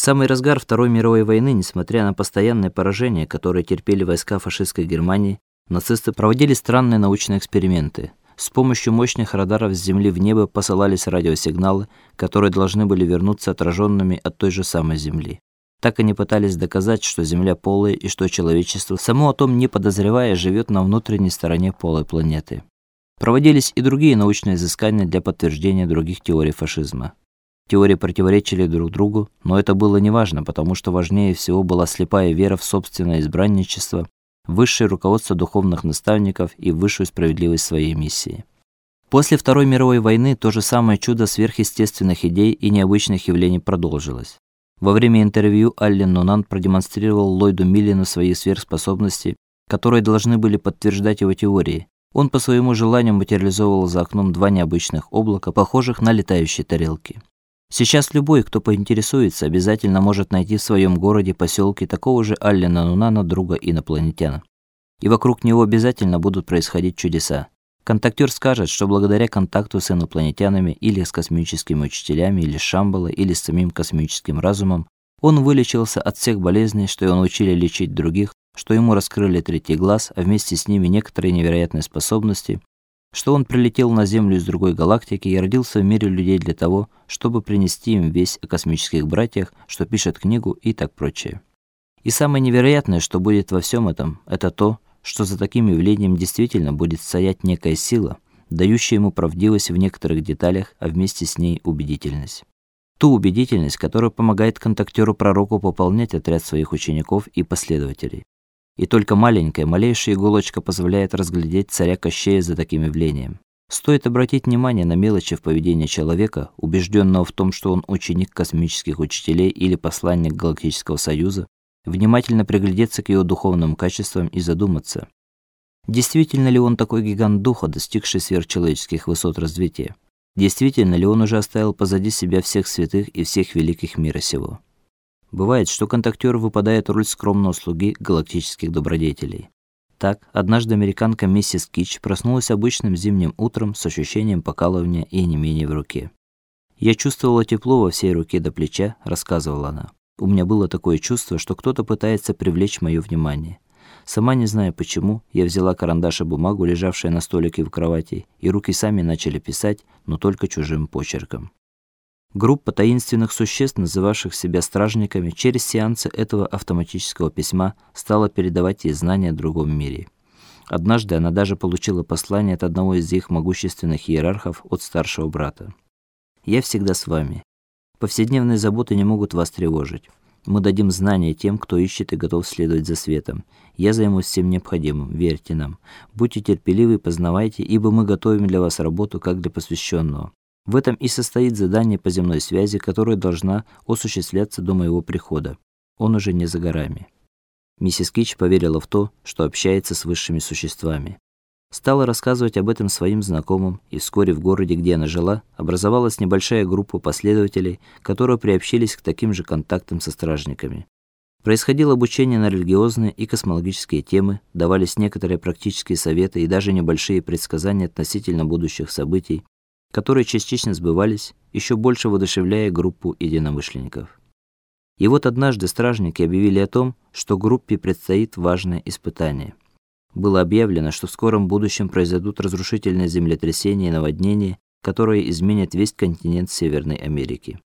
В самый разгар Второй мировой войны, несмотря на постоянное поражение, которое терпели войска фашистской Германии, нацисты проводили странные научные эксперименты. С помощью мощных радаров с земли в небо посылались радиосигналы, которые должны были вернуться отраженными от той же самой земли. Так они пытались доказать, что Земля полая и что человечество, само о том не подозревая, живет на внутренней стороне полой планеты. Проводились и другие научные изыскания для подтверждения других теорий фашизма. Теории противоречили друг другу, но это было неважно, потому что важнее всего была слепая вера в собственное избранничество, высшее руководство духовных наставников и высшую справедливость своей миссии. После Второй мировой войны то же самое чудо сверхъестественных идей и необычных явлений продолжилось. Во время интервью Аллен Нунан продемонстрировал Ллойду Миллину свои сверхспособности, которые должны были подтверждать его теории. Он по своему желанию материализовывал за окном два необычных облака, похожих на летающие тарелки. Сейчас любой, кто поинтересуется, обязательно может найти в своем городе, поселке такого же Аллена Нунана, друга инопланетян. И вокруг него обязательно будут происходить чудеса. Контактер скажет, что благодаря контакту с инопланетянами или с космическими учителями, или с Шамбала, или с самим космическим разумом, он вылечился от всех болезней, что его научили лечить других, что ему раскрыли третий глаз, а вместе с ними некоторые невероятные способности, что он прилетел на Землю из другой галактики и родился в мире людей для того, чтобы принести им весть о космических братьях, что пишет книгу и так прочее. И самое невероятное, что будет во всем этом, это то, что за таким явлением действительно будет стоять некая сила, дающая ему правдивость в некоторых деталях, а вместе с ней убедительность. Ту убедительность, которая помогает контактеру-пророку пополнять отряд своих учеников и последователей. И только маленькая, малейшая иголочка позволяет разглядеть царя Кощея за таким явлением. Стоит обратить внимание на мелочи в поведении человека, убежденного в том, что он ученик космических учителей или посланник Галактического Союза, внимательно приглядеться к его духовным качествам и задуматься, действительно ли он такой гигант духа, достигший сверхчеловеческих высот развития? Действительно ли он уже оставил позади себя всех святых и всех великих мира сего? Бывает, что контактер выпадает роль скромного слуги галактических добродетелей. Так, однажды американка миссис Кич проснулась обычным зимним утром с ощущением покалывания и онемения в руке. Я чувствовала тепло во всей руке до плеча, рассказывала она. У меня было такое чувство, что кто-то пытается привлечь мое внимание. Сама не зная почему, я взяла карандаш и бумагу, лежавшие на столике в кровати, и руки сами начали писать, но только чужим почерком. Группа таинственных существ, называвших себя стражниками, через сеансы этого автоматического письма стала передавать ей знания о другом мире. Однажды она даже получила послание от одного из их могущественных иерархов от старшего брата. Я всегда с вами. Повседневные заботы не могут вас тревожить. Мы дадим знания тем, кто ищет и готов следовать за светом. Я займусь всем необходимым, верьте нам. Будьте терпеливы и познавайте, ибо мы готовим для вас работу как для посвященного. В этом и состоит задание по земной связи, которое должна осуществляться до моего прихода. Он уже не за горами. Миссис Кич поверила в то, что общается с высшими существами. Стала рассказывать об этом своим знакомым, и вскоре в городе, где она жила, образовалась небольшая группа последователей, которые приобщились к таким же контактам со стражниками. Происходило обучение на религиозные и космологические темы, давались некоторые практические советы и даже небольшие предсказания относительно будущих событий, которые частично сбывались, еще больше воодушевляя группу единомышленников. И вот однажды стражники объявили о том, что группе предстоит важное испытание. Было объявлено, что в скором будущем произойдут разрушительные землетрясения и наводнения, которые изменят весь континент Северной Америки.